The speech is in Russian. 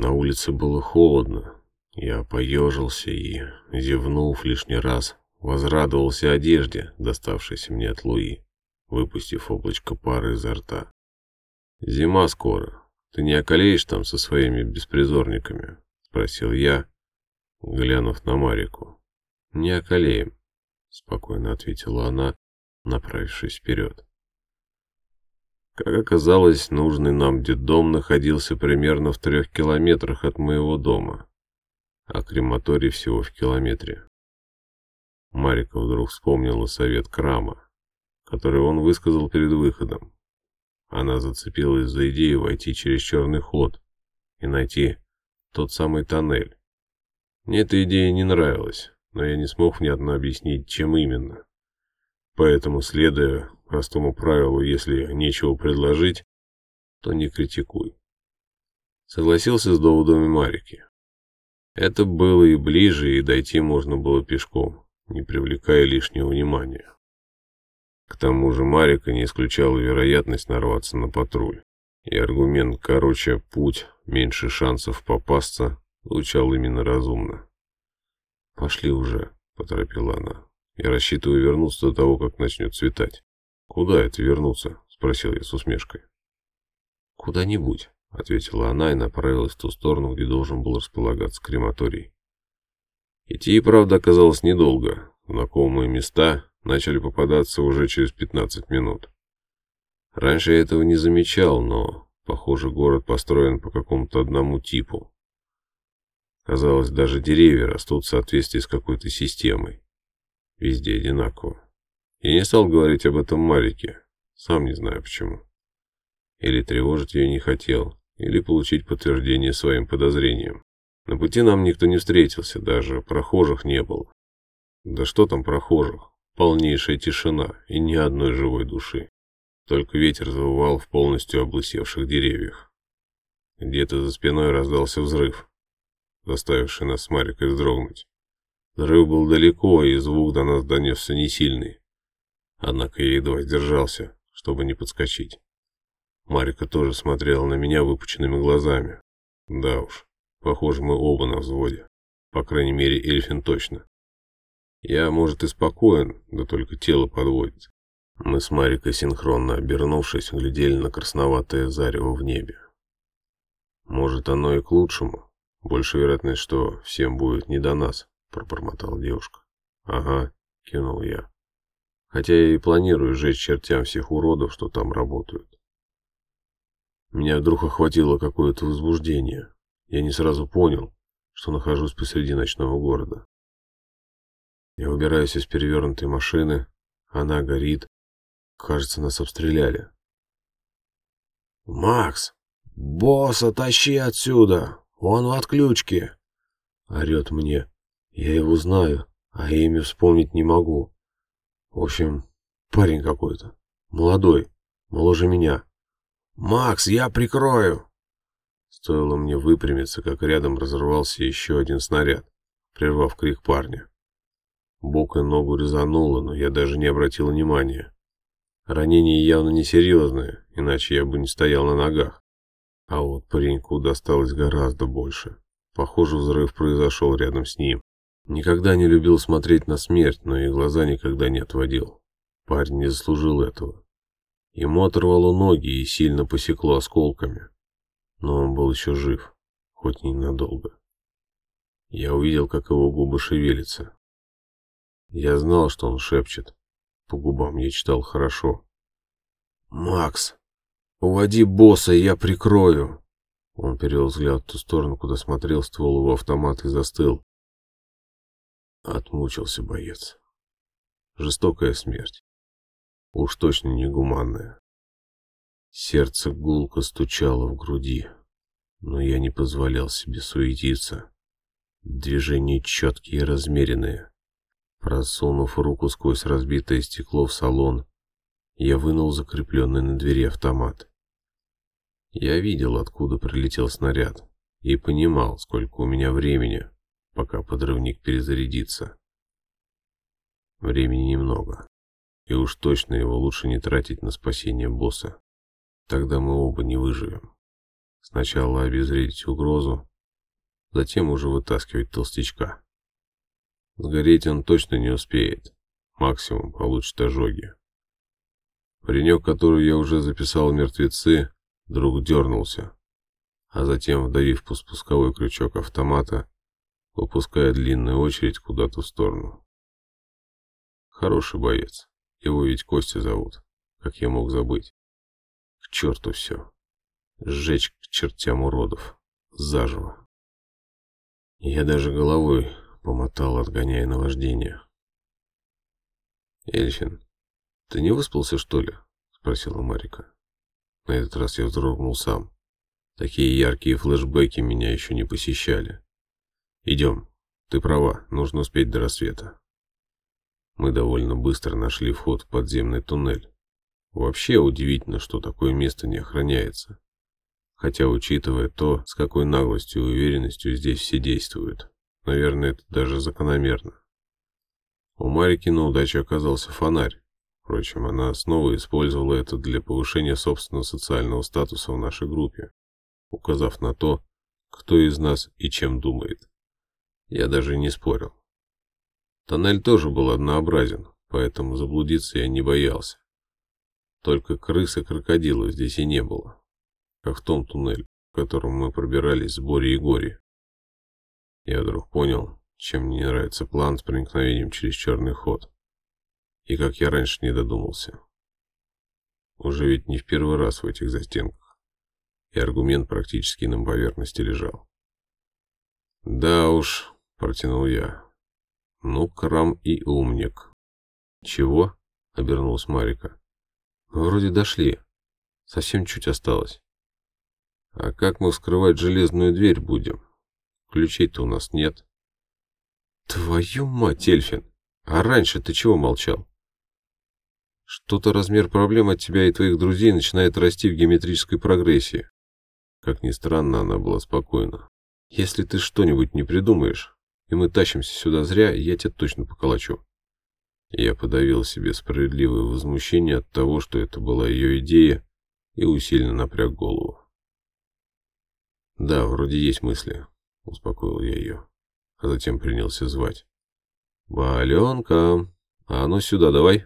На улице было холодно. Я поежился и, зевнув лишний раз, возрадовался одежде, доставшейся мне от Луи, выпустив облачко пары изо рта. «Зима скоро. Ты не околеешь там со своими беспризорниками?» — спросил я, глянув на Марику. «Не околеем», — спокойно ответила она, направившись вперед. Как оказалось, нужный нам детдом находился примерно в трех километрах от моего дома, а крематорий всего в километре. Марика вдруг вспомнила совет Крама, который он высказал перед выходом. Она зацепилась за идею войти через черный ход и найти тот самый тоннель. Мне эта идея не нравилась, но я не смог внятно объяснить, чем именно. Поэтому, следуя простому правилу, если нечего предложить, то не критикуй. Согласился с доводами Марики. Это было и ближе, и дойти можно было пешком, не привлекая лишнего внимания. К тому же Марика не исключала вероятность нарваться на патруль. И аргумент «короче, путь, меньше шансов попасться» звучал именно разумно. «Пошли уже», — поторопила она. «Я рассчитываю вернуться до того, как начнет светать». «Куда это вернуться?» — спросил я с усмешкой. «Куда-нибудь», — ответила она и направилась в ту сторону, где должен был располагаться крематорий. Идти и правда оказалось недолго. Знакомые места начали попадаться уже через 15 минут. Раньше я этого не замечал, но, похоже, город построен по какому-то одному типу. Казалось, даже деревья растут в соответствии с какой-то системой. Везде одинаково. Я не стал говорить об этом Марике, сам не знаю почему. Или тревожить ее не хотел, или получить подтверждение своим подозрениям. На пути нам никто не встретился, даже прохожих не было. Да что там прохожих? Полнейшая тишина и ни одной живой души. Только ветер завывал в полностью облысевших деревьях. Где-то за спиной раздался взрыв, заставивший нас с Марикой вздрогнуть. Взрыв был далеко, и звук до нас донесся не сильный. Однако я едва сдержался, чтобы не подскочить. Марика тоже смотрела на меня выпученными глазами. Да уж, похоже, мы оба на взводе. По крайней мере, Эльфин точно. Я, может, и спокоен, да только тело подводит. Мы с Марикой, синхронно обернувшись, глядели на красноватое зарево в небе. Может, оно и к лучшему. Больше вероятность, что всем будет не до нас, пробормотала девушка. Ага, кивнул я хотя я и планирую сжечь чертям всех уродов, что там работают. Меня вдруг охватило какое-то возбуждение. Я не сразу понял, что нахожусь посреди ночного города. Я выбираюсь из перевернутой машины, она горит. Кажется, нас обстреляли. «Макс, босса тащи отсюда! Он в отключке!» Орет мне. Я его знаю, а имя вспомнить не могу. В общем, парень какой-то. Молодой, моложе меня. «Макс, я прикрою!» Стоило мне выпрямиться, как рядом разорвался еще один снаряд, прервав крик парня. Бок и ногу резануло, но я даже не обратил внимания. Ранение явно несерьезное, иначе я бы не стоял на ногах. А вот пареньку досталось гораздо больше. Похоже, взрыв произошел рядом с ним. Никогда не любил смотреть на смерть, но и глаза никогда не отводил. Парень не заслужил этого. Ему оторвало ноги и сильно посекло осколками. Но он был еще жив, хоть ненадолго. Я увидел, как его губы шевелятся. Я знал, что он шепчет. По губам я читал хорошо. «Макс, уводи босса, я прикрою!» Он перевел взгляд в ту сторону, куда смотрел ствол его автомата и застыл. Отмучился боец. Жестокая смерть. Уж точно не гуманная. Сердце гулко стучало в груди, но я не позволял себе суетиться. Движения четкие и размеренные. Просунув руку сквозь разбитое стекло в салон, я вынул закрепленный на двери автомат. Я видел, откуда прилетел снаряд, и понимал, сколько у меня времени, пока подрывник перезарядится. Времени немного, и уж точно его лучше не тратить на спасение босса. Тогда мы оба не выживем. Сначала обезвредить угрозу, затем уже вытаскивать толстячка. Сгореть он точно не успеет. Максимум получит ожоги. Паренек, который я уже записал мертвецы, вдруг дернулся, а затем, вдавив по спусковой крючок автомата, выпуская длинную очередь куда-то в сторону. Хороший боец. Его ведь Костя зовут. Как я мог забыть? К черту все. Сжечь к чертям уродов. Заживо. Я даже головой помотал, отгоняя наваждение. «Эльфин, ты не выспался, что ли?» — спросила Марика. На этот раз я вздрогнул сам. Такие яркие флешбеки меня еще не посещали. «Идем. Ты права, нужно успеть до рассвета». Мы довольно быстро нашли вход в подземный туннель. Вообще удивительно, что такое место не охраняется. Хотя, учитывая то, с какой наглостью и уверенностью здесь все действуют, наверное, это даже закономерно. У Марики на удачу оказался фонарь. Впрочем, она снова использовала это для повышения собственного социального статуса в нашей группе, указав на то, кто из нас и чем думает. Я даже не спорил. Тоннель тоже был однообразен, поэтому заблудиться я не боялся. Только крыс и крокодилов здесь и не было, как в том туннеле, в котором мы пробирались с Борей и Гори. Я вдруг понял, чем мне нравится план с проникновением через черный ход. И как я раньше не додумался. Уже ведь не в первый раз в этих застенках. И аргумент практически на поверхности лежал. «Да уж», — протянул я, ну, Крам и умник. Чего? Обернулась Марика. Мы вроде дошли. Совсем чуть осталось. А как мы вскрывать железную дверь будем? Ключей-то у нас нет. Твою мать, Эльфин! А раньше ты чего молчал? Что-то размер проблем от тебя и твоих друзей начинает расти в геометрической прогрессии. Как ни странно, она была спокойна. Если ты что-нибудь не придумаешь, и мы тащимся сюда зря, я тебя точно поколочу. Я подавил себе справедливое возмущение от того, что это была ее идея, и усиленно напряг голову. «Да, вроде есть мысли», — успокоил я ее, а затем принялся звать. «Баленка, а ну сюда давай!»